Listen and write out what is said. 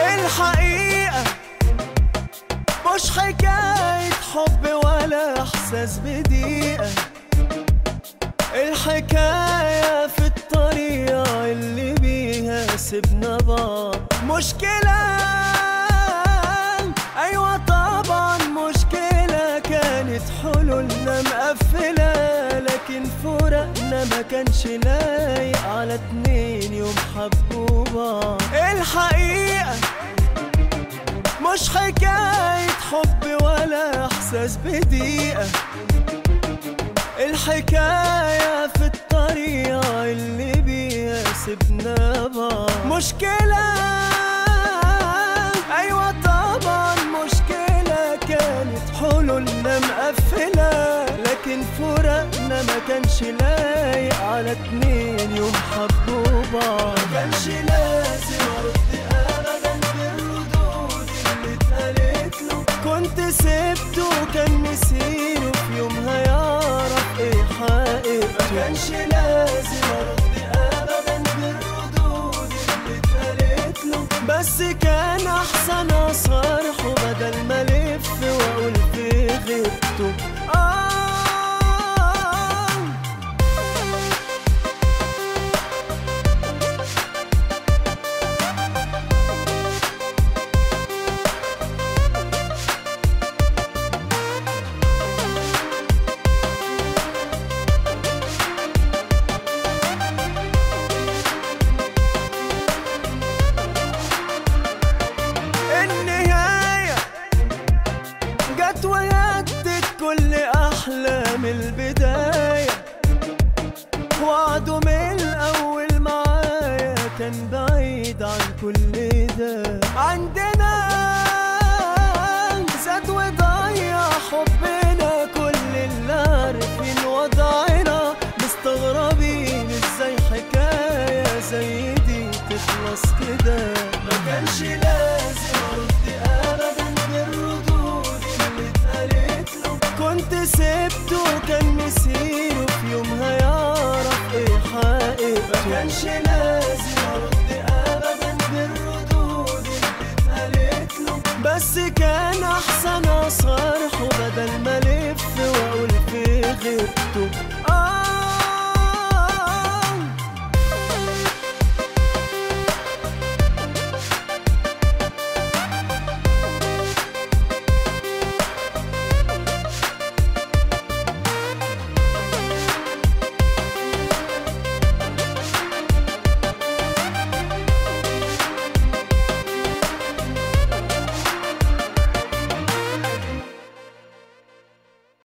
الحقيقة ولا إحساس بدقيقة الحكاية في الطريقة اللي بيها سبنا بعض. مشكلة أيوة طبعا مشكلة. كانت حلولنا مقفلة لكن فراقنا ما كانش لايق على اتنين يوم حبوا بعض. الحقيقة مش حكاية حب ولا إحساس بدقيقة الحكاية في الطريقة اللي بيها بعض. مشكلة؟ أيوة طبعا مشكلة. كانت حلولنا مقفلة لكن فراقنا ما كانش لايق على اتنين يوم حبوا بعض. ما كانش لازم بس كان أحسن اصارحه بدل ما ألف واقول في غيبته وعده من الأول معايا كان بعيد عن كل ده. عندنا زاد وضيع حبنا كل اللي عارفين وضعنا. مستغربين إزاي حكاية زي دي تخلص كده. ما كانش لازم أرد ابدا بالردود اللي اتقالت له. كنت سبته وكان مسيره كانش لازم ارد ابدا بالردود اللي اتقالت له بس كان أحسن اصارحه بدل ما ألف واقول في غيبته